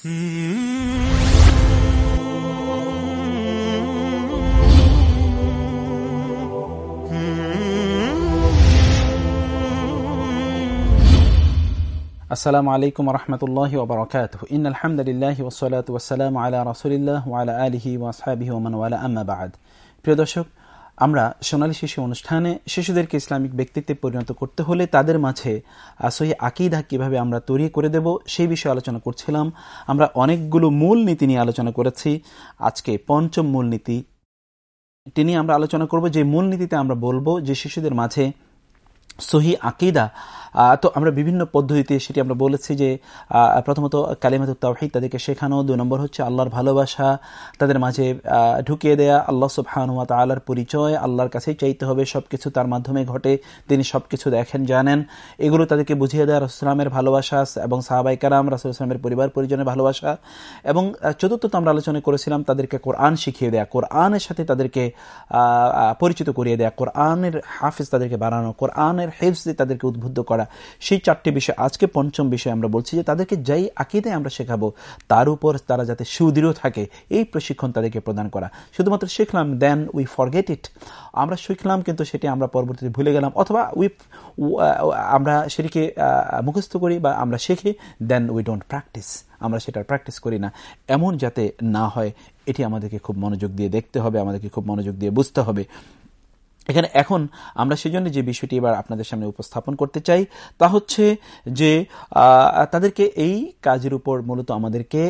আসসালামু আলাইকুম রহমতুল্লাহ ওবরাকাত ইন আলহামদুলিল্লাহ ওসলাত ওসালাম আলা রসুলিল্লাহ ওয়ালা আলহি ওয়াসহাবিহি ওমান ওয়ালা আম্মা বাদ প্রিয় দর্শক আমরা সোনালী শিশু অনুষ্ঠানে শিশুদেরকে ইসলামিক ব্যক্তিত্বে পরিণত করতে হলে তাদের মাঝে সহি আকিদা কীভাবে আমরা তৈরি করে দেব সেই বিষয়ে আলোচনা করছিলাম। আমরা অনেকগুলো মূল নীতি নিয়ে আলোচনা করেছি। আজকে পঞ্চম মূল নীতি তিনি আমরা আলোচনা করব যে মূল নীতিতে আমরা বলব যে শিশুদের মাঝে সহি আকিদা তো আমরা বিভিন্ন পদ্ধতিতে সেটি আমরা বলেছি যে প্রথমত কালিমাত তাওহিদ তাদেরকে শেখানো, দুই নম্বর হচ্ছে আল্লাহর ভালোবাসা, তাদের মাঝে ঢুকিয়ে দেয়া, আল্লাহ সুবহানুয়া তাল্লাহর পরিচয়, আল্লাহর কাছেই চাইতে হবে সব কিছু তার মাধ্যমে ঘটে, তিনি সব কিছু দেখেন, জানেন। এগুলো তাদেরকে বুঝিয়ে দেয়া রসুলামের ভালোবাসা এবং সাহাবাই কারাম, রাসুল ইসলামের পরিবার পরিজনের ভালোবাসা। এবং চতুর্থত আমরা আলোচনা করেছিলাম তাদেরকে কোরআন শিখিয়ে দেয়া, কোরআনের সাথে তাদেরকে পরিচিত করিয়ে দেয়া, কোরআনের হাফিজ তাদেরকে বাড়ানো কোরআনের হেফজ তাদেরকে উদ্বুদ্ধ করা। সেই চারটি বিষয়, আজকে পঞ্চম বিষয় আমরা বলছি যে তাদেরকে যাই আকিদে আমরা শেখাবো, তার উপর তারা যাতে সুদৃঢ় থাকে, এই প্রশিক্ষণ তাদেরকে প্রদান করা। শুধুমাত্র শিখলাম দেন উই ফরগেট ইট আমরা শিখলাম, কিন্তু সেটি আমরা পরবর্তীতে ভুলে গেলাম, অথবা উই আমরা সেটিকে মুখস্থ করি বা আমরা শিখি দেন উই ডোন্ট প্র্যাকটিস আমরা সেটার প্র্যাকটিস করি না। এমন যাতে না হয়, এটি আমাদেরকে খুব মনোযোগ দিয়ে দেখতে হবে, আমাদেরকে খুব মনোযোগ দিয়ে বুঝতে হবে। এখানে এখন আমরা সেজন্য যে বিষয়টি এবার আপনাদের সামনে উপস্থাপন করতে চাই, তা হচ্ছে যে তাদেরকে এই কাজের উপর মূলত আমাদেরকে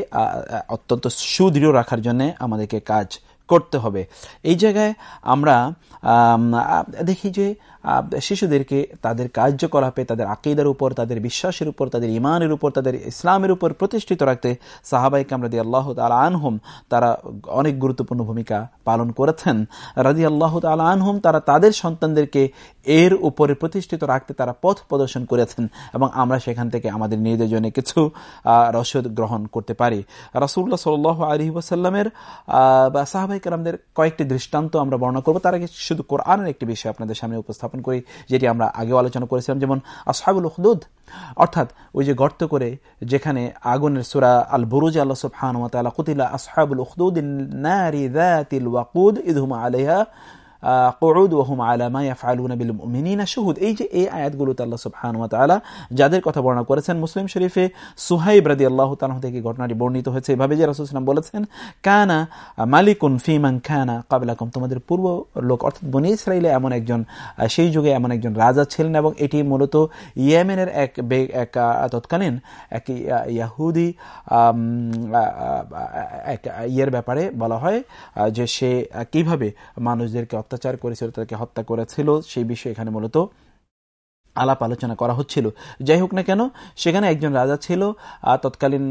অত্যন্ত সুদৃঢ় রাখার জন্য আমাদেরকে কাজ করতে হবে। এই জায়গায় আমরা দেখি যে শিশুদেরকে তাদের কার্যকলাপে, তাদের আকিদার উপর, তাদের বিশ্বাসের উপর, তাদের ইমানের উপর, তাদের ইসলামের উপর প্রতিষ্ঠিত রাখতে সাহাবাই কামরাদি আল্লাহ তালা আনহুম, তারা অনেক গুরুত্বপূর্ণ ভূমিকা পালন করেছেন। রাজি আল্লাহ তালা আনহুম, তারা তাদের সন্তানদেরকে এর উপরে প্রতিষ্ঠিত রাখতে তারা পথ প্রদর্শন করেছেন এবং আমরা সেখান থেকে আমাদের নিজেদের জন্য কিছু রসদ গ্রহণ করতে পারি। রাসুল্লাহ সাল আলী ওসাল্লামের বা সাহাবাই কালামদের কয়েকটি দৃষ্টান্ত আমরা বর্ণনা করব। তার শুধু কোরআনের একটি বিষয় আপনাদের সামনে উপস্থাপন করি যেটি আমরা আগেও আলোচনা করেছিলাম, যেমন আসহাবুল উখদুদ, অর্থাৎ ওই যে গর্ত করে যেখানে আগুনের সুরা আল বুরুজ আল্লাহ কুতিলা আসহাবুল উখদুদ ওয়াকুদ কৌদ ওহম আলামা ইয়াফআলুনা বিল মুমিনিনা। শুহুদ, এই যে এই আয়াতগুলোতে আল্লাহ সুবহান ওয়া যাদের কথা বর্ণনা করেছেন মুসলিম শরীফে, সুহাইব রাদিয়াল্লাহু তাআলা থেকে ঘটনাটি বর্ণিত হয়েছে। এভাবে যে রাসূল বলেছেন, কানা মালিকুন ফিমান কানা কাবলাকুম তোমাদের পূর্ব লোক অর্থাৎ বনি ইসরাইলে এমন একজন সেই যুগে এমন একজন রাজা ছিলেন এবং এটি মূলত ইয়েমেনের এক এক তৎকালীন এক ইয়াহুদি এক ইয়ের ব্যাপারে বলা হয় যে সে কীভাবে মানুষদেরকে অত্যাচার করেছিল তাকে হত্যা করেছিল সেই বিষয়ে এখানে মূলত আলাপ আলোচনা করা হচ্ছিল। যাই হোক না কেন, সেখানে একজন রাজা ছিল তৎকালীন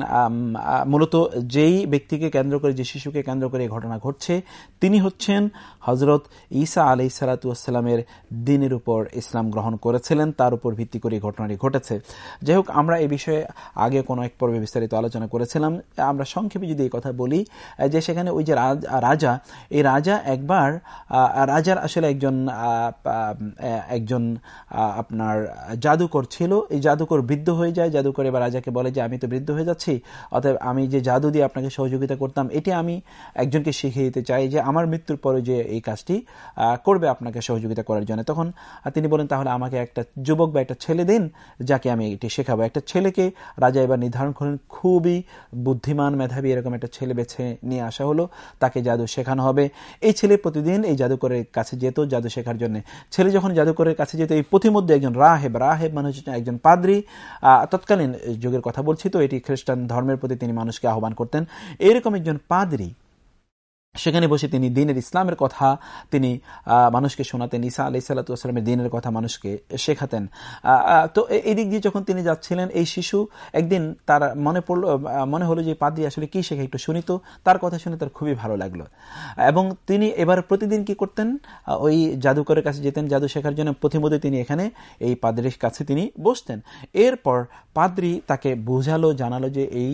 মূলত যেই ব্যক্তিকে কেন্দ্র করে, যে শিশুকে কেন্দ্র করে এই ঘটনা ঘটছে, তিনি হচ্ছেন হজরত ঈসা আলাই সালাতামের দিনের উপর ইসলাম গ্রহণ করেছিলেন, তার উপর ভিত্তি করে এই ঘটনাটি ঘটেছে। যাই হোক, আমরা এই বিষয়ে আগে কোনো এক পর্বে বিস্তারিত আলোচনা করেছিলাম। আমরা সংক্ষেপে যদি এই কথা বলি যে সেখানে ওই যে রাজা, এই রাজা একবার রাজার আসলে একজন একজন আপনার জাদুকর ছিল, এই জাদুকর বৃদ্ধ হয়ে যায়, জাদুকর এবার রাজাকে বলে যে, আমি তো বৃদ্ধ হয়ে যাচ্ছি, অতএব আমি যে জাদু দিয়ে আপনাকে সহযোগিতা করতাম, এটি আমি একজনকে শিখিয়ে দিতে চাই যে, আমার মৃত্যুর পরে যে এই কাজটি করবে আপনাকে সহযোগিতা করার জন্য। তখন তিনি বলেন, তাহলে আমাকে একটা যুবক বা একটা ছেলে দিন, যাকে আমি এটি শেখাবো। একটা ছেলেকে রাজা এবার নির্ধারণ করেন খুবই বুদ্ধিমান মেধাবী এরকম একটা ছেলে বেছে নিয়ে আসা হলো, তাকে জাদু শেখানো হবে। এই ছেলে প্রতিদিন এই জাদুকরের কাছে যেত, জাদু শেখার জন্য। ছেলে যখন জাদুকরের কাছে যেত, এই পথিমধ্যে একজন রাহেব রাহেব মানে হচ্ছে একজন পাদ্রি। তৎকালীন যুগের কথা বলছি, তো এটি খ্রিস্টান ধর্মের প্রতি তিনি মানুষকে আহ্বান করতেন। এরকম একজন পাদ্রি সেখানে বসে তিনি দিনের ইসলামের কথা, তিনি মানুষকে শোনাতেন। ইসা আলি সাল্লাতামের দিনের কথা মানুষকে শেখাতেন। তো এই দিক দিয়ে যখন তিনি যাচ্ছিলেন, এই শিশু একদিন তার মনে পড়ল মনে হলো যে, পাদ্রি আসলে কি শেখে? একটু শুনিত তার কথা শুনে তার খুবই ভালো লাগল। এবং তিনি এবার প্রতিদিন কি করতেন? ওই জাদুকরের কাছে যেতেন, জাদু শেখার জন্য। প্রতিমধ্যে তিনি এখানে, এই পাদ্রির কাছে তিনি বসতেন। এরপর পাদ্রি তাকে বুঝালো, জানালো যে, এই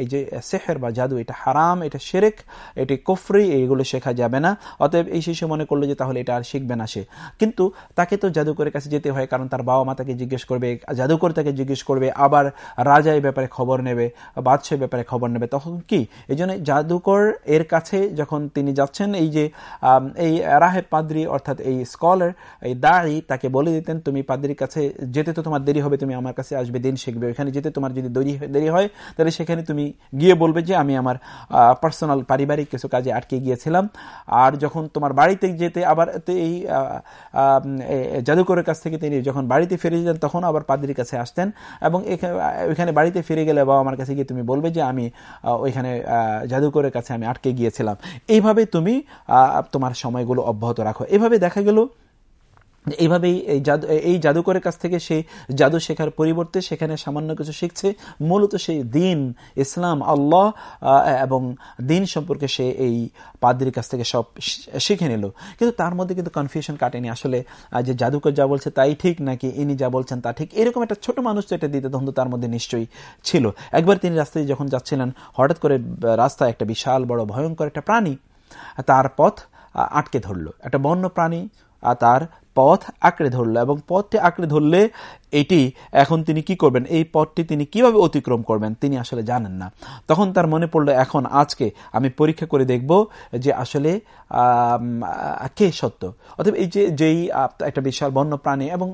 এই যে, সেহের বা জাদু, এটা হারাম, এটা সেরেক, এটি কফরি কোনোভাবেই এইগুলো শেখা যাবে না। অতএব এই শিশু মনে করল যে তাহলে এটা আর শিখবে না সে। কিন্তু তাকে তো জাদুকরের কাছে যেতে হয়, কারণ তার বাবা মা তাকে জিজ্ঞেস করবে, জাদুকর তাকে জিজ্ঞেস করবে, আবার রাজা এই ব্যাপারে খবর নেবে, বাদশাহ ব্যাপারে খবর নেবে। তখন কি? এই জন্য জাদুকর এর কাছে যখন তিনি যাচ্ছেন, এই যে এই রাহে পাদ্রি, অর্থাৎ এই স্কলার এই দায়ী তাকে বলে দিতেন, তুমি পাদ্রির কাছে যেতে তো তোমার দেরি হবে, তুমি আমার কাছে আসবে, দিন শিখবে। ওখানে যেতে তোমার যদি দেরি দেরি হয়, তাহলে সেখানে তুমি গিয়ে বলবে যে আমি আমার পার্সোনাল পারিবারিক কিছু কাজে আটকে গিয়েছিলাম। আর যখন তোমার বাড়িতে যেতে আবার এই জাদুকরের কাছ থেকে তিনি যখন বাড়িতে ফিরে যেতেন, তখন আবার পাদ্রির কাছে আসতেন এবং ওইখানে বাড়িতে ফিরে গেলে বাবা আমার কাছে গিয়ে তুমি বলবে যে আমি ওইখানে জাদুকরের কাছে আমি আটকে গিয়েছিলাম। এইভাবে তুমি তোমার সময়গুলো অব্যাহত রাখো। এভাবে দেখা গেল এইভাবেই এই জাদু, এই জাদুকরের কাছ থেকে সে জাদু শেখার পরিবর্তে সেখানে সামান্য কিছু শিখছে। মূলত সেই দিন, ইসলাম, আল্লাহ এবং দিন সম্পর্কে সে এই পাদ্রির কাছ থেকে সব শিখে নিল। কিন্তু তার মধ্যে কিন্তু কনফিউশন কাটেনি। আসলে যে জাদুকর যা বলছে তাই ঠিক নাকি ইনি যা বলছেন তা ঠিক? এরকম একটা ছোট মানুষ তো এটা দিতে দ্বন্দ্ব তার মধ্যে নিশ্চয়ই ছিল। একবার তিনি রাস্তায় যখন যাচ্ছিলেন, হঠাৎ করে রাস্তায় একটা বিশাল বড় ভয়ঙ্কর একটা প্রাণী তার পথ আটকে ধরলো। একটা বন্য প্রাণী আর তার পথ আঁকড়ে ধরলো এবং পথটি আঁকড়ে ধরলে এটি এখন তিনি কি করবেন? এই পথটি তিনি কীভাবে অতিক্রম করবেন? তিনি আসলে জানেন না। তখন তার মনে পড়ল, এখন আজকে আমি পরীক্ষা করে দেখব যে আসলে কে সত্য। অথবা এই যে, যেই একটা বিশাল বন্য প্রাণী এবং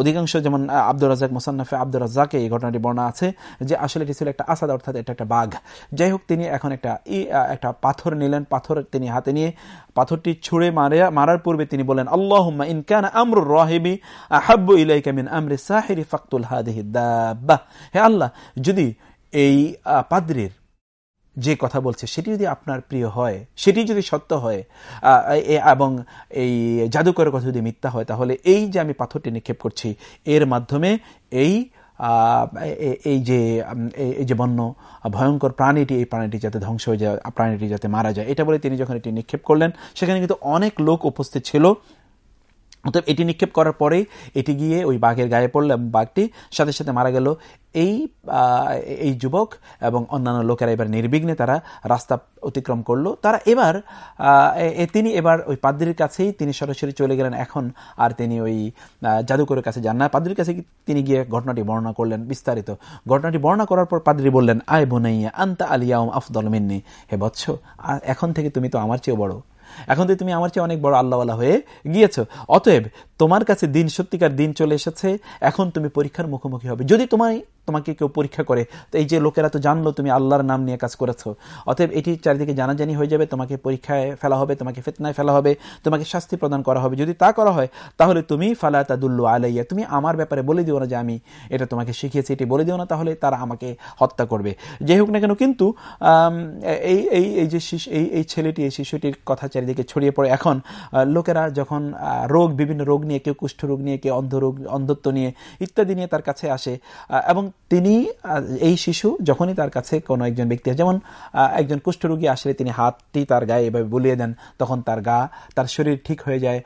অধিকাংশ যেমন আব্দুর রাজাক মোসান্নফে আব্দুর রাজাকে এই ঘটনাটি বর্ণনা আছে যে আসলে এটি ছিল একটা আসাদ, অর্থাৎ এটা একটা বাঘ। যাই হোক, তিনি এখন একটা একটা পাথর নিলেন। পাথর তিনি হাতে নিয়ে পাথরটি ছুঁড়ে মারে, মারার পূর্বে তিনি বলেন আল্লাহ আল্লাহ, যদি এই পাদ্রির যে কথা বলছে সেটি যদি আপনার প্রিয় হয় সেটি যদি সত্য হয় এবং এই জাদুকরের কথা যদি মিথ্যা হয়, তাহলে এই যে আমি পাথরটি নিক্ষেপ করছি, এর মাধ্যমে এই এই যে এই যে বন্য, ভয়ঙ্কর প্রাণীটি, এই প্রাণীটি যাতে ধ্বংস হয়ে যায়, প্রাণীটি যাতে মারা যায়, এটা বলে তিনি যখন এটি নিক্ষেপ করলেন, সেখানে কিন্তু অনেক লোক উপস্থিত ছিল। অতএব এটি নিক্ষেপ করার পরেই এটি গিয়ে ওই বাঘের গায়ে পড়ল এবং বাঘটি সাথে সাথে মারা গেল। এই এই যুবক এবং অন্যান্য লোকেরা এবার নির্বিঘ্নে তারা রাস্তা অতিক্রম করল। তারা এবার তিনি এবার ওই পাদ্রির কাছেই তিনি সরাসরি চলে গেলেন। এখন আর তিনি ওই জাদুকরের কাছে যান না। পাদ্রির কাছে তিনি গিয়ে ঘটনাটি বর্ণনা করলেন বিস্তারিত। ঘটনাটি বর্ণনা করার পর পাদ্রি বললেন, আয় বোনাইয়া, আন্তা আলিয়া আফদল মিন্নি। হে বৎস এখন থেকে তুমি তো আমার চেয়েও বড়। এখন তো তুমি আমার চেয়ে অনেক বড় আল্লাহওয়ালা হয়ে গিয়েছ। অতএব তোমার কাছে দিন সত্যিকার দিন চলে এসেছে। এখন তুমি পরীক্ষার মুখোমুখি হবে। যদি তোমায় তোমাকে কেউ পরীক্ষা করে। তো এই যে লোকেরা তো জানলো তুমি আল্লাহর নাম নিয়ে কাজ করেছ। অতএব এটি চারিদিকে জানাজানি হয়ে যাবে, তোমাকে পরীক্ষায় ফেলা হবে, তোমাকে ফেতনায় ফেলা হবে, তোমাকে শাস্তি প্রদান করা হবে। যদি তা করা হয়, তাহলে তুমি ফালা তাদুল্লু আলাইয়া, তুমি আমার ব্যাপারে বলে দিও না যে আমি এটা তোমাকে শিখিয়েছি, এটি বলে দিও না, তাহলে তারা আমাকে হত্যা করবে। যাই হোক না কেন, কিন্তু এই এই এই যে এই এই ছেলেটি, এই শিশুটির কথা চারিদিকে ছড়িয়ে পড়ে। এখন লোকেরা যখন রোগ, বিভিন্ন রোগ নিয়ে, কেউ কুষ্ঠ রোগ নিয়ে, কেউ অন্ধ রোগ অন্ধত্ব নিয়ে, ইত্যাদি নিয়ে তার কাছে আসে এবং তিনি এই শিশু যখনই তার কাছে কোনো একজন ব্যক্তি যেমন একজন কুষ্ঠরোগী আসলে তিনি হাতটি তার গায়ে এভাবে বুলিয়ে দেন, তখন তার গা, তার শরীর ঠিক হয়ে যায়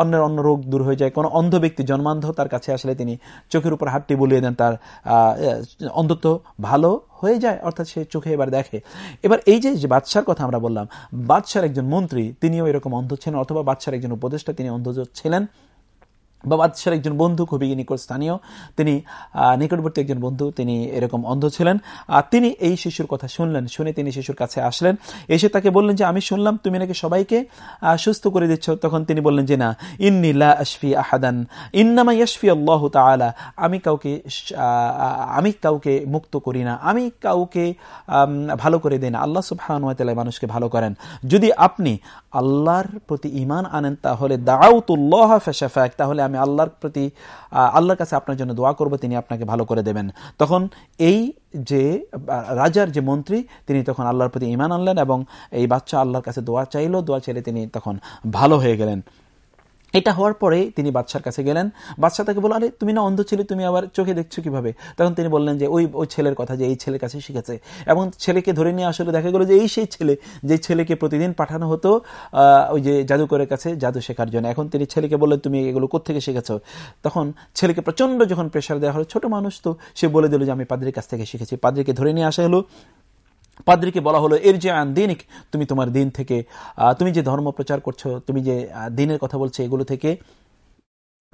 অন্যের অন্য রোগ দূর হয়ে যায়, কোনো অন্ধ ব্যক্তি, জন্মান্ধ তার কাছে আসলে তিনি চোখের উপর হাতটি বুলিয়ে দেন, তার অন্তত ভালো হয়ে যায়, অর্থাৎ সে চোখে এবার দেখে। এবার এই যে বাদশার কথা আমরা বললাম, বাদশার একজন মন্ত্রী, তিনিও এরকম অন্ধ ছিলেন, অথবা বাদশার একজন উপদেষ্টা, তিনি অন্ধ ছিলেন। বা বাদশার একজন বন্ধু, খুবই নিকট স্থানীয়। তিনি নিকটবর্তী একজন বন্ধু, তিনি এরকম অন্ধ ছিলেন। আর তিনি এই শিশুর কথা শুনলেন, শুনে তিনি শিশুর কাছে আসলেন। এসে তাকে বললেন যে, আমি শুনলাম তুমি নাকি সবাইকে সুস্থ করে দিচ্ছ। তখন তিনি বললেন যে, না ইন্নিল্লা আশফি আহাদান। ইন্নামা ইয়াশফি আল্লাহ তালা আমি কাউকে আমি কাউকে মুক্ত করি না। আমি কাউকে ভালো করে দিই না। আল্লাহ সুবাহানুয়াতালা মানুষকে ভালো করেন। যদি আপনি আল্লাহর প্রতি ইমান আনেন, তাহলে দাউতুল্লাহ ফেশাফাক তাহলে আমি আমি আল্লাহর প্রতি আল্লাহর কাছে আপনার জন্য দোয়া করব, তিনি আপনাকে ভালো করে দেবেন। তখন এই যে রাজার যে মন্ত্রী, তিনি তখন আল্লাহর প্রতি ইমান আনলেন এবং এই বাচ্চা আল্লাহর কাছে দোয়া চাইল, দোয়া চাইলে তিনি তখন ভালো হয়ে গেলেন। এটা হওয়ার পরে তিনি বাদশার কাছে গেলেন। বাদশাহ তাকে বলল, আরে, তুমি না অন্ধ ছিলে, তুমি আবার চোখে দেখছ কীভাবে? তখন তিনি বললেন যে, ওই ওই ছেলের কথা যে এই ছেলের কাছে শিখেছে। এবং ছেলেকে ধরে নিয়ে আসলে দেখা গেল যে, এই সেই ছেলে, যে ছেলেকে প্রতিদিন পাঠানো হতো ওই যে জাদুকরের কাছে জাদু শেখার জন্য। এখন তিনি ছেলেকে বললেন, তুমি এগুলো কোথেকে শিখেছ? তখন ছেলেকে প্রচণ্ড যখন প্রেশার দেওয়া হলো, ছোট মানুষ তো, সে বলে দিল যে, আমি পাদ্রির কাছ থেকে শিখেছি। পাদ্রিকে ধরে নিয়ে আসা হলো। পাদ্রিকে বলা হলো এর যে দিনিক, তুমি তোমার দিন থেকে তুমি যে ধর্ম প্রচার করছ, তুমি যে দিনের কথা বলছো, এগুলো থেকে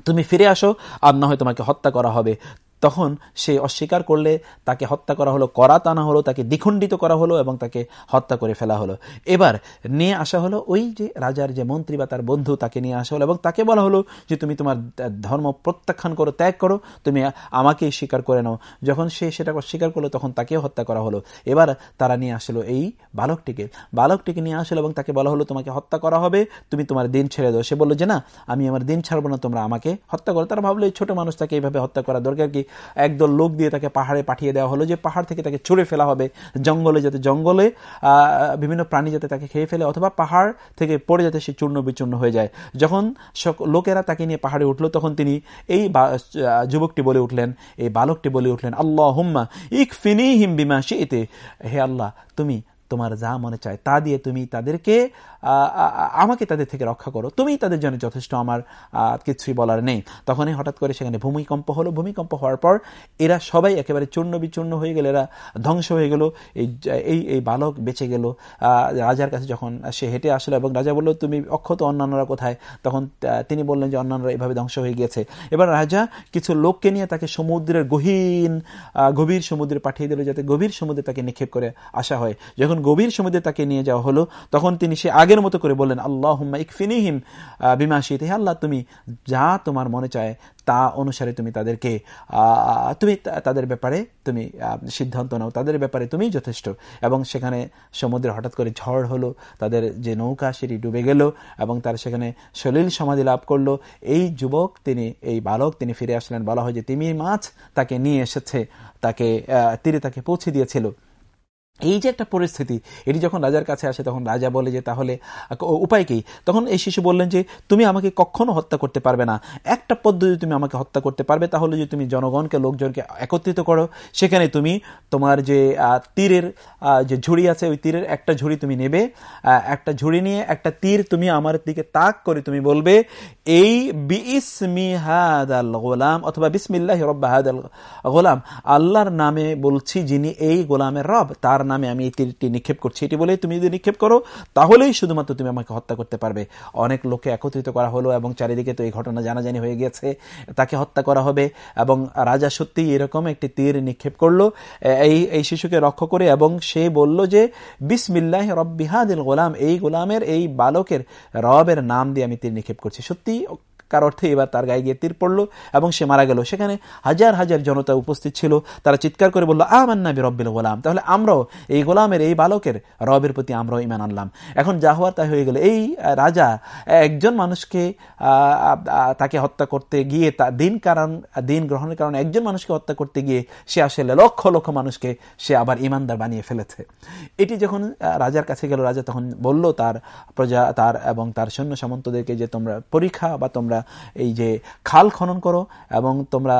তুমি ফিরে আসো, আর না হয় তোমাকে হত্যা করা হবে। তখন সে অস্বীকার করলে তাকে হত্যা করা হলো, করাত আনা হলো, তাকে দ্বিখণ্ডিত করা হলো এবং তাকে হত্যা করে ফেলা হলো। এবার নিয়ে আসা হলো ওই যে রাজার যে মন্ত্রী বা তার বন্ধু তাকে নিয়ে আসা হলো এবং তাকে বলা হলো যে তুমি তোমার ধর্ম প্রত্যাখ্যান করো, ত্যাগ করো, তুমি আমাকে স্বীকার করে নাও। যখন সে সেটা অস্বীকার করল তখন তাকেও হত্যা করা হলো। এবার তারা নিয়ে আসলো এই বালকটিকে। বালকটিকে নিয়ে আসলো এবং তাকে বলা হলো, তোমাকে হত্যা করা হবে, তুমি তোমার দিন ছেড়ে দাও। সে বলল, যে না, আমি আমার দিন ছাড়বো না, তোমরা আমাকে হত্যা করো। তারা ভাবলো, এই ছোট মানুষ তাকে এইভাবে হত্যা করা দরকার কি? একদল লোক দিয়ে তাকে পাহাড়ে পাঠিয়ে দেওয়া হলো যে পাহাড় থেকে তাকে ছুড়ে ফেলা হবে জঙ্গলে যাতে জঙ্গলে বিভিন্ন প্রাণী যাতে তাকে খেয়ে ফেলে অথবা পাহাড় থেকে পড়ে যাতে সে চূর্ণ বিচূর্ণ হয়ে যায়। যখন লোকেরা তাকে নিয়ে পাহাড়ে উঠল তখন তিনি এই যুবকটি বলে উঠলেন, এই বালকটি বলে উঠলেন আল্লাহ হুম্মা ইক ফিনি হিম বিমা সে এতে হে আল্লাহ, তুমি তোমার যা মনে চায় তা দিয়ে তুমি তাদেরকে আমাকে তাদের থেকে রক্ষা করো। তুমি তাদের জন্য যথেষ্ট আমার কিছুই বলার নেই। তখনই হঠাৎ করে সেখানে ভূমিকম্প হলো। ভূমিকম্প হওয়ার পর এরা সবাই একেবারে চূর্ণ বিচূর্ণ হয়ে গেল। এরা ধ্বংস হয়ে গেল। এই এই বালক বেঁচে গেল। রাজার কাছে যখন সে হেঁটে আসলো এবং রাজা বলল, তুমি অক্ষত অন্যান্যরা কোথায়? তখন তিনি বললেন যে, অন্যান্যরা এভাবে ধ্বংস হয়ে গিয়েছে। এবার রাজা কিছু লোককে নিয়ে তাকে সমুদ্রের গহীন গভীর সমুদ্রে পাঠিয়ে দিল, যাতে গভীর সমুদ্রে তাকে নিক্ষেপ করে আসা হয়। যখন গভীর সমুদ্রে তাকে নিয়ে যাওয়া হলো, তখন তিনি সে আগের মতো করে বললেন আল্লাহ ইকফিনিহিম বিমাশিত হে আল্লাহ, তুমি যা তোমার মনে চায় তা অনুসারে তুমি তাদেরকে তুমি তাদের ব্যাপারে তুমি সিদ্ধান্ত নাও। তাদের ব্যাপারে তুমি যথেষ্ট। এবং সেখানে সমুদ্রে হঠাৎ করে ঝড় হলো, তাদের যে নৌকা সেটি ডুবে গেল এবং তার সেখানে সলিল সমাধি লাভ করল। এই যুবক তিনি, এই বালক তিনি ফিরে আসলেন। বলা হয় যে তিমি মাছ তাকে নিয়ে এসেছে, তাকে তীরে তাকে পৌঁছে দিয়েছিল। এই যে একটা পরিস্থিতি, এটি যখন রাজার কাছে আসে, তখন রাজা বলে যে, তাহলে উপায় কি? তখন এই শিশু বললেন যে, তুমি আমাকে কখনো হত্যা করতে পারবে না। একটা পদ্ধতি তুমি আমাকে হত্যা করতে পারবে, তাহলে যে তুমি জনগণকে, লোকজনকে একত্রিত করো, সেখানে তুমি তোমার যে তীরের যে ঝুড়ি আছে, ওই তীরের একটা ঝুড়ি তুমি নেবে একটা ঝুড়ি নিয়ে একটা তীর তুমি আমার দিকে তাক করে তুমি বলবে, এই বিসমি হাদাল গোলাম অথবা বিসমিল্লাহ রব্বা হাদাল গোলাম, আল্লাহর নামে বলছি যিনি এই গোলামের রব, তার নামে আমি এই তীরটি নিক্ষেপ করছি। এটি বলে তুমি যদি নিক্ষেপ করো, তাহলেই শুধুমাত্র তুমি আমাকে হত্যা করতে পারবে। অনেক লোককে একত্রিত করা হলো এবং চারিদিকে তো এই ঘটনা জানাজানি হয়ে গিয়েছে তাকে হত্যা করা হবে এবং রাজা সত্যি এরকম একটি তীর নিক্ষেপ করল, এই এই শিশুকে রক্ষ করে এবং সে বলল যে, বিসমিল্লাহ রব্বিহাদিল গোলাম। এই গোলামের, এই বালকের রবের নাম দিয়ে আমি তীর নিক্ষেপ করছি। সত্যি কার অর্থে এবার তার গায়ে গিয়ে তীর পড়ল এবং সে মারা গেল। সেখানে হাজার হাজার জনতা উপস্থিত ছিল। তারা চিৎকার করে বলল, আমান্না বি রব্বিল গোলাম। তাহলে আমরাও এই গোলামের, এই বালকের রবের প্রতি আমরাও ইমান আনলাম। এখন যা হওয়ার তাই হয়ে গেল। এই রাজা একজন মানুষকে তাকে হত্যা করতে গিয়ে তা দিন কারণ, দিন গ্রহণের কারণে একজন মানুষকে হত্যা করতে গিয়ে সে আসলে লক্ষ লক্ষ মানুষকে সে আবার ইমানদার বানিয়ে ফেলেছে। এটি যখন রাজার কাছে গেল, রাজা তখন বলল তার প্রজা, তার এবং তার সৈন্য সামন্তদেরকে যে তোমরা পরীক্ষা বা তোমরা এই যে খাল খনন করো এবং তোমরা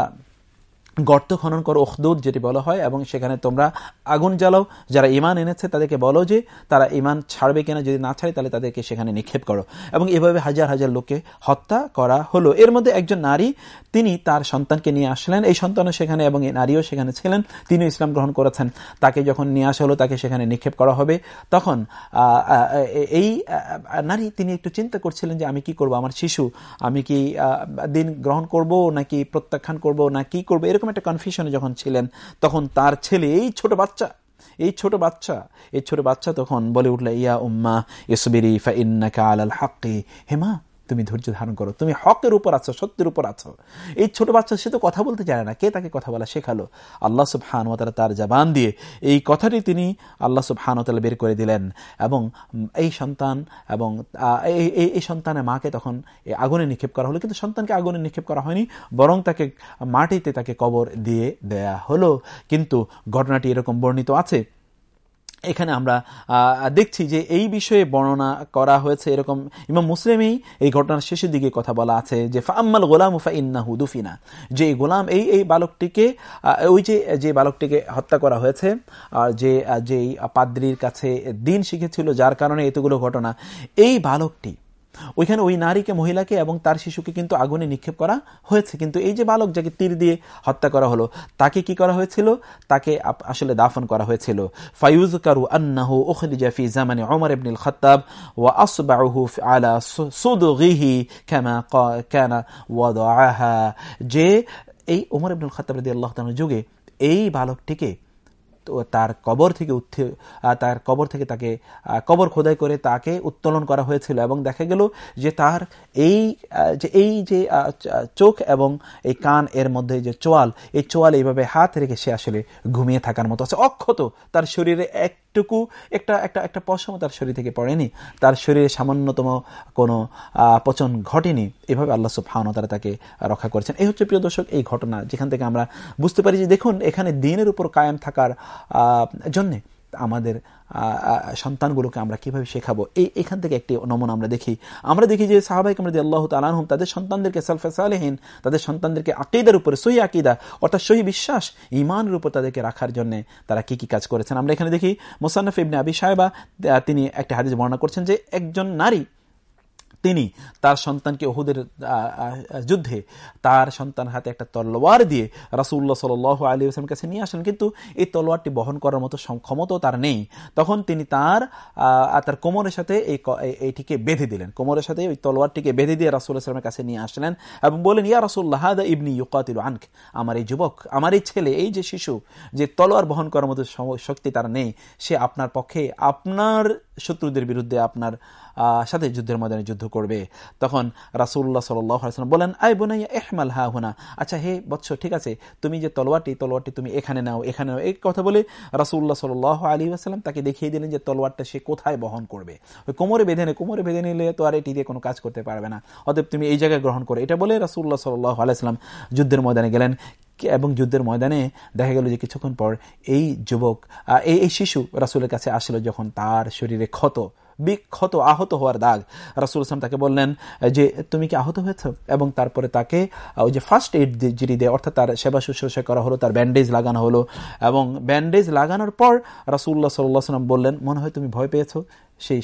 গর্ত খনন করো ওখদুদ যেটি বলা হয়, এবং সেখানে তোমরা আগুন জ্বালাও। যারা ইমান এনেছে, তাদেরকে বলো যে তারা ইমান ছাড়বে কিনা, যদি না ছাড়ে, তাহলে তাদেরকে সেখানে নিক্ষেপ করো। এবং এভাবে হাজার হাজার লোককে হত্যা করা হলো। এর মধ্যে একজন নারী, তিনি তার সন্তানকে নিয়ে আসলেন। এই সন্তানও সেখানে এবং এই নারীও সেখানে ছিলেন। তিনিও ইসলাম গ্রহণ করেছেন। তাকে যখন নিয়ে আসা হলো, তাকে সেখানে নিক্ষেপ করা হবে। তখন এই নারী, তিনি একটু চিন্তা করছিলেন যে আমি কি করব? আমার শিশু, আমি কি দিন গ্রহণ করব, নাকি প্রত্যাখ্যান করব, না কি করব? এরকম একটা কনফিউশনে যখন ছিলেন, তখন তার ছেলে, এই ছোট বাচ্চা, এই ছোট বাচ্চা, এই ছোট বাচ্চা তখন বলে উঠল, ইয়া উম্মা, ইসবিরি ফা ইন্নাকা আলাল হাক্কি। হেমা তুমি ধৈর্য ধারণ করো, তুমি হকের উপর আছো, সত্যের উপর আছো। এই ছোট বাচ্চা, সে তো কথা বলতে জানে না, কে তাকে কথা বলা শেখালো? আল্লাহ সব হানুয়াতালা তার জবান দিয়ে এই কথাটি তিনি আল্লাহ সব হানুয়াতালা বের করে দিলেন। এবং এই সন্তান এবং এই সন্তানের মাকে তখন আগুনে নিক্ষেপ করা হলো, কিন্তু সন্তানকে আগুনে নিক্ষেপ করা হয়নি, বরং তাকে মাটিতে তাকে কবর দিয়ে দেয়া হলো। কিন্তু ঘটনাটি এরকম বর্ণিত আছে। এখানে আমরা দেখছি যে এই বিষয়ে বর্ণনা করা হয়েছে এরকম ইমাম মুসলিমেই এই ঘটনার শেষের দিকে কথা বলা আছে যে ফাম্মাল গোলাম উফা ইন্না হুদুফিনা যে গোলাম, এই এই বালকটিকে ওই যে যে বালকটিকে হত্যা করা হয়েছে, আর যে, যেই পাদ্রির কাছে দিন শিখেছিল, যার কারণে এতগুলো ঘটনা, এই বালকটি ওইখানে ওই নারীকে, মহিলাকে এবং তার শিশুকে কিন্তু আগুনে নিক্ষেপ করা হয়েছে। কিন্তু এই যে বালক যাকে তীর দিয়ে হত্যা করা হলো, তাকে কি করা হয়েছিল? তাকে আসলে দাফন করা হয়েছিল। ফাইউজ কারু আন্নাহু উখরিজা ফি জামানি ওমর ইবনুল খাত্তাব ওয়া আসবাহু আলা সুদগিহি কামা কানা ওয়াদাআহা। যে এই ওমর ইবনুল খাত্তাব রাদিয়াল্লাহু তাআলার যুগে এই বালকটিকে তার কবর থেকে উঠে তার কবর থেকে তাকে কবর খোদাই করে তাকে উত্তোলন করা হয়েছিল এবং দেখা গেল যে তার এই যে এই যে চোখ এবং এই কান এর মধ্যে যে চোয়াল, এই চোয়াল এইভাবে হাত রেখে সে আসলে ঘুমিয়ে থাকার মতো আছে। অক্ষত তার শরীরে একটুকু একটা একটা একটা পশম তার শরীর থেকে পড়েনি। তার শরীরে সামান্যতম কোনো পচন ঘটেনি। এভাবে আল্লাহ ফাওনা তারা তাকে রক্ষা করেছেন। এই হচ্ছে প্রিয় দর্শক, এই ঘটনা যেখান থেকে আমরা বুঝতে পারি যে দেখুন, এখানে দিনের উপর কায়েম থাকার জন্যে আমাদের সন্তানগুলোকে আমরা কীভাবে শেখাবো? এই, এখান থেকে একটি নমুনা আমরা দেখি। আমরা দেখি যে সাহাবাহিক আমরা আল্লাহ তালাহম তাদের সন্তানদেরকে সালফে সালেহীন, তাদের সন্তানদেরকে আকিদার উপরে, সহি আকিদা, অর্থাৎ সহি বিশ্বাস ইমানের উপর তাদেরকে রাখার জন্য তারা কি কি কাজ করেছেন? আমরা এখানে দেখি মোসান্নফ ইবনে আবি সাহেবা তিনি একটি হাদিস বর্ণনা করছেন যে একজন নারী তিনি তার সন্তানকে ওহুদের যুদ্ধে তার সন্তান হাতে একটা তলোয়ার দিয়ে রাসুল্লাহ সাল আলী আসলামের কাছে নিয়ে আসেন কিন্তু এই তলোয়ারটি বহন করার মতো ক্ষমতাও তার নেই। তখন তিনি তার তার কোমরের সাথে এই এইটিকে বেঁধে দিলেন। কোমরের সাথে ওই তলোয়ারটিকে বেঁধে দিয়ে রাসুল্লাহ সালামের কাছে নিয়ে আসলেন এবং বলেন ইয়া রাসুল্লাহ ইবনি ইউকাতিল আনক। আমার এই যুবক, আমার এই ছেলে, এই যে শিশু, যে তলোয়ার বহন করার মতো শক্তি তার নেই, সে আপনার পক্ষে আপনার শত্রুদের বিরুদ্ধে আপনার সাথে যুদ্ধের ময়দানে যুদ্ধ করবে। তখন রাসুল্লাহ সাল্লাম বলেন আই বোনাইয়া এহমাল হা হুনা। আচ্ছা হে বৎস, ঠিক আছে, তুমি যে তলোয়ারটি তলোয়ারটি তুমি এখানে নাও এখানে নাও। এই কথা বলে রাসুল্লাহ সাল আলী আসালাম তাকে দেখিয়ে দিলেন যে তলোয়ারটা সে কোথায় বহন করবে। ওই কোমরে বেঁধে নে, কোমরে বেঁধে নিলে তো আর এটি দিয়ে কোনো কাজ করতে পারবে না। অতএব তুমি এই জায়গায় গ্রহণ করো। এটা বলে রাসুল্লাহ সাল্লাহ আলাইসালাম যুদ্ধের ময়দানে গেলেন। এবং যুদ্ধের ময়দানে দেখা গেল যে কিছুক্ষণ পর এই যুবক এই এই শিশু রাসুলের কাছে আসলো যখন তার শরীরে ক্ষত, বিক্ষত আহত হওয়ার দাগ। রাসুল ইসলাম তাকে বললেন, যে তুমি কি আহত হয়েছ? এবং তারপরে তাকে ওই যে ফার্স্ট এইড যিনি দেয়, অর্থাৎ তার সেবা শুশ্রূষা করা হলো, তার ব্যান্ডেজ লাগানো হলো। এবং ব্যান্ডেজ লাগানোর পর রাসুল্লাহ সাল্লাহ সাল্লাম বললেন, মনে হয় তুমি ভয় পেয়েছ? সেই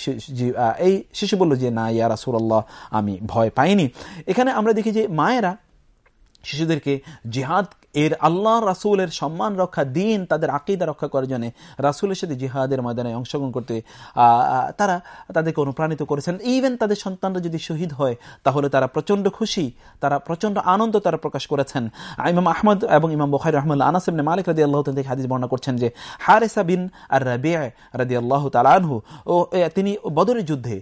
এই শিশু বলল যে, না, ইয়া রাসুল্লাহ আমি ভয় পাইনি। এখানে আমরা দেখি যে মায়েরা শিশুদেরকে জিহাদ এর আল্লাহ রাসুলের সম্মান রক্ষা দিন তাদের আকিদা রক্ষা করার জন্য রাসুলের সাথে জিহাদের ময়দানে অংশগ্রহণ করতে তারা তাদেরকে অনুপ্রাণিত করেছেন। ইভেন তাদের সন্তানরা যদি শহীদ হয়, তাহলে তারা প্রচণ্ড খুশি, তারা প্রচণ্ড আনন্দ তারা প্রকাশ করেছেন। ইমাম আহমদ এবং ইমাম বখাই রহমান আনাসিম মালিক রাদি আল্লাহ থেকে হাদিস বর্ণনা করছেন যে, হারেসা বিন আর রাবি রাদি আল্লাহ তালানহু ও তিনি বদরের যুদ্ধে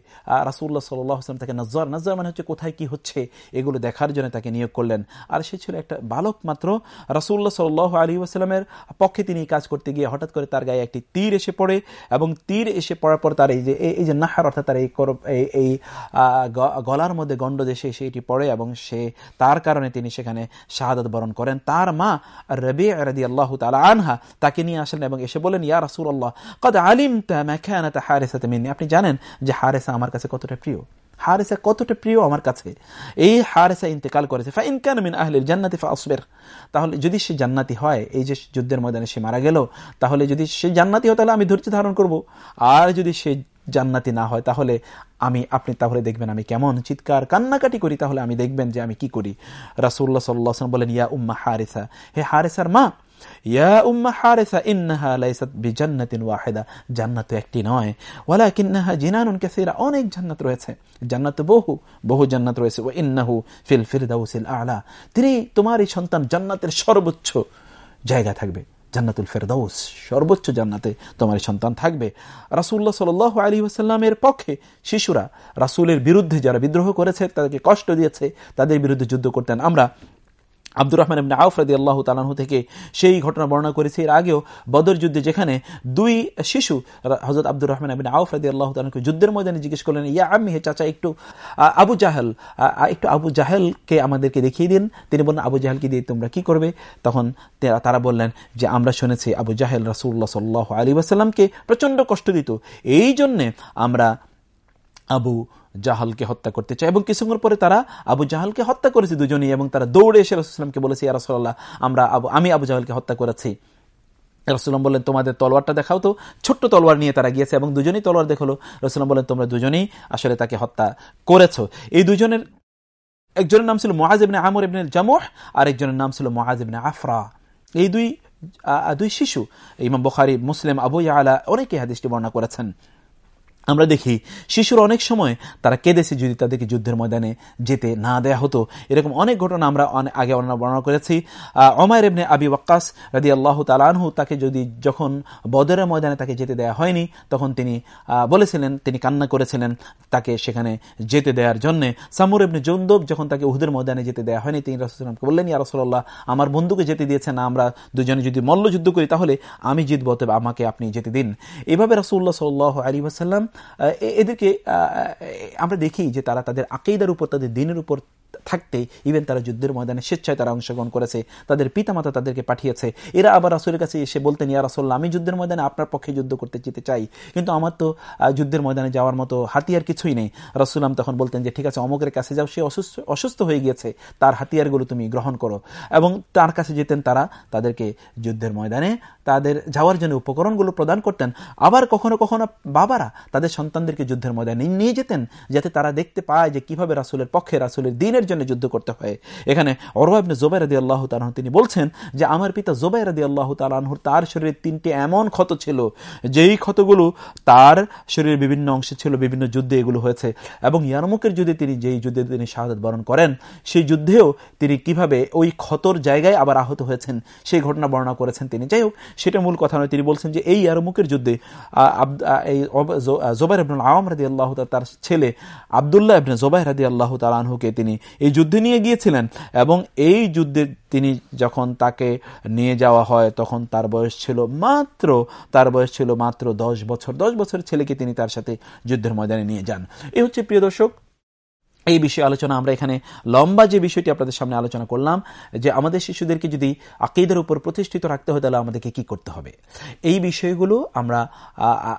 রাসুল্লাহ সাল্লাহ আসলাম তাকে নজর নজর মানে হচ্ছে কোথায় কি হচ্ছে, এগুলো দেখার জন্য তাকে নিয়োগ করলেন। আর সে ছিল একটা বালক মাত্র রাসুল্লাহ সাল আলী আসলামের পক্ষে তিনি কাজ করতে গিয়ে হঠাৎ করে তার গায়ে একটি তীর এসে পড়ে এবং তীর এসে পড়ার পর তার এই যে এই যে নাহার অর্থাৎ তার এই এই গলার মধ্যে গণ্ড দেশে সেটি পড়ে এবং সে, তার কারণে তিনি সেখানে শাহাদত বরণ করেন। তার মা রবি রাদি আল্লাহ তালা আনহা তাকে নিয়ে আসলেন এবং এসে বলেন ইয়া রাসুল আল্লাহ কদ আলিম হারেসা আপনি জানেন যে হারেসা আমার কাছে কতটা প্রিয়। হারেসা কতটা প্রিয় আমার কাছে? এই হারেসা ইন্তেকাল করেছে। ফা ইনকান মিন আহলিল জান্নাতি ফা আসবের। তাহলে যদি সে জান্নাতি হয়, এই যে যুদ্ধের ময়দানে সে মারা গেল, তাহলে যদি সে জান্নাতি হয়, তাহলে আমি ধৈর্য ধারণ করব। আর যদি সে জান্নাতি না হয়, তাহলে আমি, আপনি তাহলে দেখবেন আমি কেমন চিৎকার, কান্নাকাটি করি, তাহলে আমি দেখবেন যে আমি কি করি। রাসুল্লাহ সাল্লাহ বলেন, ইয়া উম্মা হারেসা। হে হারেসার মা সর্বোচ্চ জায়গা থাকবে। জান্নাতুল ফেরদাউস, সর্বোচ্চ জান্নাতে তোমার সন্তান থাকবে। রাসুল্লাহ সাল আলী আসাল্লামের পক্ষে শিশুরা রাসুলের বিরুদ্ধে যারা বিদ্রোহ করেছে, তাদেরকে কষ্ট দিয়েছে, তাদের বিরুদ্ধে যুদ্ধ করতেন। আমরা আব্দুর রহমান এমনি আউফ রাদি আল্লাহ তালাহু থেকে সেই ঘটনা বর্ণনা করেছে। এর আগেও বদর যুদ্ধে যেখানে দুই শিশু হজরত আব্দুর রহমান এমনি আউফ রাদি আল্লাহ তালাহকে যুদ্ধের ময়দানে জিজ্ঞেস করলেন, ইয়া আমি হে চাচা, একটু আবু জাহেল একটু আবু জাহেলকে আমাদেরকে দেখিয়ে দিন। তিনি বললেন, আবু জাহেলকে দিয়ে তোমরা কি করবে? তখন তারা বললেন যে, আমরা শুনেছি আবু জাহেল রাসুল্লাহ সাল্লাহ আলী আসাল্লামকে প্রচণ্ড কষ্ট দিত। এই জন্যে আমরা আবু জাহালকে হত্যা করতে চায়। এবং কিছুক্ষণ পরে তারা আবু জাহালকে হত্যা করেছে দুজনেই এবং তারা দৌড়ে এসে রসুলামকে বলেছে ইয়ারসল্লাহ আমরা আমি আবু জাহালকে হত্যা করেছি। রসুলাম বললেন, তোমাদের তলোয়ারটা দেখাও তো। ছোট্ট তলোয়ার নিয়ে তারা গিয়েছে এবং দুজনেই তলোয়ার দেখল। রসুলাম বললেন, তোমরা দুজনেই আসলে তাকে হত্যা করেছ। এই দুজনের একজনের নাম ছিল মহাজিবনে আমর ইবনে জামুহ আর একজনের নাম ছিল মহাজিবনে আফরা। এই দুই দুই শিশু, ইমাম বখারি, মুসলিম, আবু আলা অনেকে হাদিসটি বর্ণনা করেছেন। আমরা দেখি শিশুর অনেক সময় তারা কেঁদেছে যদি তাদেরকে যুদ্ধের ময়দানে যেতে না দেয়া হতো। এরকম অনেক ঘটনা আমরা আগে বর্ণনা করেছি। অমায়ের এমনি আবি ওয়াক্কাস রাদি আল্লাহ তালানহু তাকে যদি যখন বদরের ময়দানে তাকে যেতে দেয়া হয়নি, তখন তিনি বলেছিলেন, তিনি কান্না করেছিলেন তাকে সেখানে যেতে দেওয়ার জন্যে। সামুর এমনি জন্দব যখন তাকে উহুদের ময়দানে যেতে দেওয়া হয়নি, তিনি রসুলামকে বললেন, ইয়া রসল্লাহ আমার বন্ধুকে যেতে দিয়েছেন আমরা দুজনে যদি মল্লযুদ্ধ করি তাহলে আমি জিতব তবে আমাকে আপনি যেতে দিন। এভাবে রসুল্লাহ সাল্লাহ আলী আসাল্লাম এদেরকে আমরা দেখি যে তারা তাদের আকেইদার উপর তাদের দিনের উপর থাকতে ইভেন তারা যুদ্ধের ময়দানে স্বেচ্ছায় তারা অংশগ্রহণ করেছে, তাদের পিতামাতা তাদেরকে পাঠিয়েছে। এরা আবার রাসুলের কাছে এসে বলতেন, ইয়া রাসোল্লা আমি যুদ্ধের ময়দানে আপনার পক্ষে যুদ্ধ করতে যেতে চাই। কিন্তু আমার তো যুদ্ধের ময়দানে যাওয়ার মতো হাতিয়ার কিছুই নেই। রাসুলাম তখন বলতেন যে, ঠিক আছে, অমকের কাছে যাও, সে অসুস্থ অসুস্থ হয়ে গিয়েছে। তার হাতিয়ারগুলো তুমি গ্রহণ করো। এবং তার কাছে যেতেন তারা, তাদেরকে যুদ্ধের ময়দানে তাদের যাওয়ার জন্য উপকরণগুলো প্রদান করতেন। আবার কখনো কখনো বাবারা তাদের সন্তানদেরকে যুদ্ধের ময়দানে নিয়ে যেতেন, যাতে তারা দেখতে পায় যে কীভাবে রাসুলের পক্ষে, রাসুলের দিনের জন্য যুদ্ধ করতে হয়। এখানে অরবাবনে জোবাই রাদি আল্লাহ তালাহ তিনি বলছেন যে, আমার পিতা জোবাই রাদি আল্লাহ তালাহুর তার শরীরে তিনটি এমন ক্ষত ছিল, যেই ক্ষতগুলো তার শরীরের বিভিন্ন অংশে ছিল, বিভিন্ন যুদ্ধে এগুলো হয়েছে। এবং ইয়ারমুকের যুদ্ধে তিনি যেই যুদ্ধে তিনি শাহাদ বরণ করেন, সেই যুদ্ধেও তিনি কীভাবে ওই ক্ষতর জায়গায় আবার আহত হয়েছেন, সেই ঘটনা বর্ণনা করেছেন তিনি। যাই হোক, সেটা মূল কথা নয়। তিনি বলছেন যে, এই ইয়ারমুকের যুদ্ধে এই জোবাই আবনুল আওয়াম রাদি আল্লাহ তার ছেলে আবদুল্লাহ আবনে জোবাই রাদি আল্লাহ তালাহুকে তিনি এই যুদ্ধে নিয়ে গিয়েছিলেন এবং এই যুদ্ধে তিনি যখন তাকে নিয়ে যাওয়া হয়, তখন তার বয়স ছিল মাত্র, তার বয়স ছিল মাত্র দশ বছর। দশ বছরের ছেলেকে তিনি তার সাথে যুদ্ধের ময়দানে নিয়ে যান। এই হচ্ছে প্রিয় দর্শক এই বিষয়ে আলোচনা আমরা এখানে লম্বা যে বিষয়টি আপনাদের সামনে আলোচনা করলাম, যে আমাদের শিশুদেরকে যদি আকিদের উপর প্রতিষ্ঠিত রাখতে হয়, তাহলে আমাদেরকে কি করতে হবে? এই বিষয়গুলো আমরা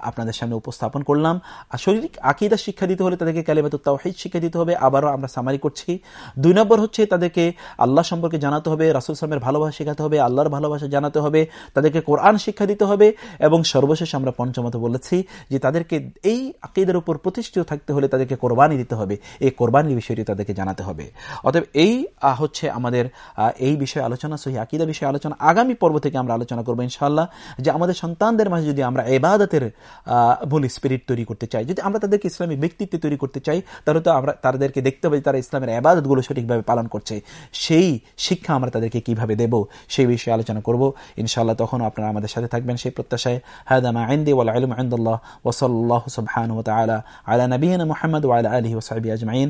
আপনাদের সামনে উপস্থাপন করলাম। শারীরিক আকিদা শিক্ষা দিতে হলে তাদেরকে কালিমাত তাওহিদ শিক্ষা দিতে হবে। আবারও আমরা সামারি করছি। দুই নম্বর হচ্ছে তাদেরকে আল্লাহ সম্পর্কে জানাতে হবে, রাসুল সালামের ভালোবাসা শেখাতে হবে, আল্লাহর ভালোবাসা জানাতে হবে, তাদেরকে কোরআন শিক্ষা দিতে হবে এবং সর্বশেষ আমরা পঞ্চমত বলেছি যে তাদেরকে এই আকিদের উপর প্রতিষ্ঠিত থাকতে হলে তাদেরকে কোরবানি দিতে হবে। এই কোরবানি কোরবানির বিষয়টি তাদেরকে জানাতে হবে। অতএব এই হচ্ছে আমাদের এই বিষয়ে আলোচনা, সহি আকিদা বিষয়ে আলোচনা আগামী পর্ব থেকে আমরা আলোচনা করব ইনশাল্লাহ যে আমাদের সন্তানদের মাঝে যদি আমরা এবাদতের বলি স্পিরিট তৈরি করতে চাই, যদি আমরা তাদেরকে ইসলামী ব্যক্তিত্ব তৈরি করতে চাই, তাহলে তো আমরা, তাদেরকে দেখতে হবে তারা ইসলামের আবাদতগুলো সঠিকভাবে পালন করছে। সেই শিক্ষা আমরা তাদেরকে কীভাবে দেব, সেই বিষয়ে আলোচনা করব। ইনশাআল্লাহ তখন আপনারা আমাদের সাথে থাকবেন সেই প্রত্যাশায়। হায়দামা আইন্দি ওয়াল আলম আহমদুল্লাহ ওসল্লাহ সুবহান আলা নবীন মোহাম্মদ ওয়াল আলহি ওসাহাবি আজমাইন।